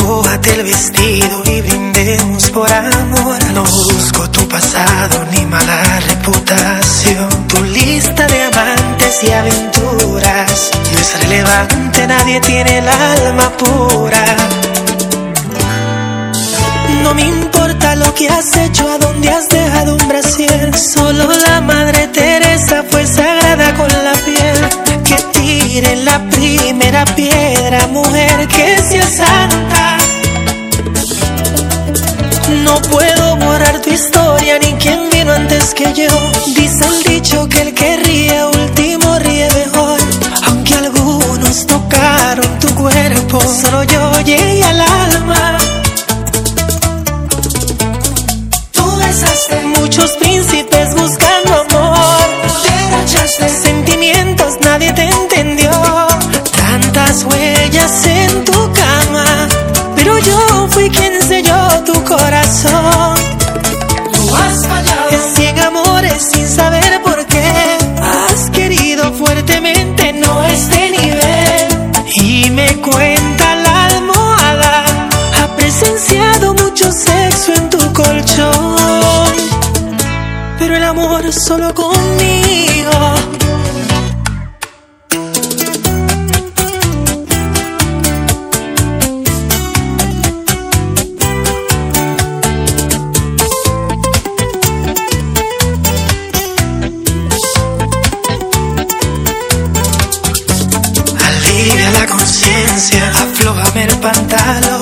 Despójate el vestido y brindemos por amor. No busco tu pasado ni mala reputación. Tu lista de amantes y aventuras no es relevante, nadie tiene el alma pura. No me importa lo que has hecho, a dónde has dejado un brasier. Solo la madre Teresa fue sagrada Puedo borrar tu historia ni quien vino antes que yo. Dice el dicho que el El amor solo conmigo. Alivia la conciencia, aflójame el pantalón.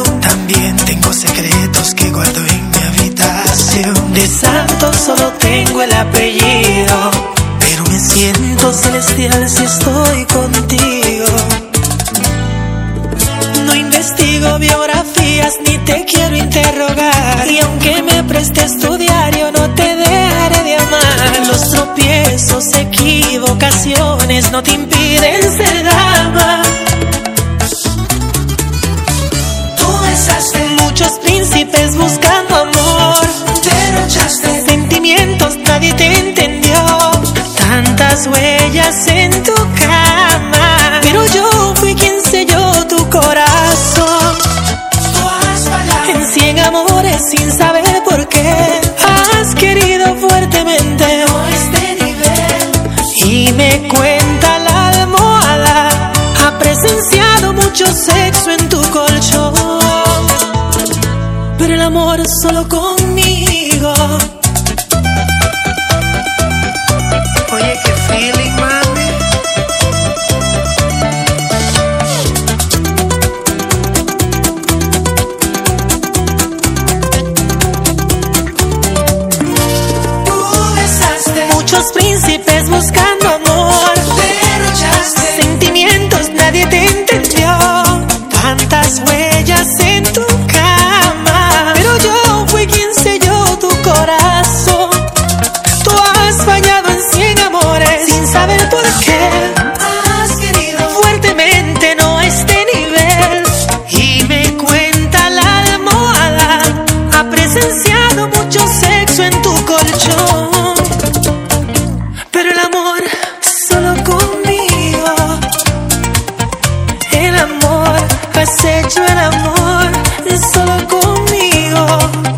De santo solo tengo el apellido, pero me siento celestial si estoy contigo. No investigo biografías ni te quiero interrogar. Y aunque me prestes tu diario, no te dejaré de amar. Los tropiezos, equivocaciones no te impiden ser dama. Tú besaste muchos príncipes buscando Tantas huellas en tu cama, pero yo fui quien selló tu corazón. En cien amores sin saber por qué has querido fuertemente este nivel. Y me cuenta la almohada, ha presenciado mucho sexo en tu colchón. Pero el amor solo conmigo. por qué has querido fuertemente no a este nivel. Y me cuenta la almohada, ha presenciado mucho sexo en tu colchón. Pero el amor solo conmigo. El amor, has hecho el amor solo conmigo.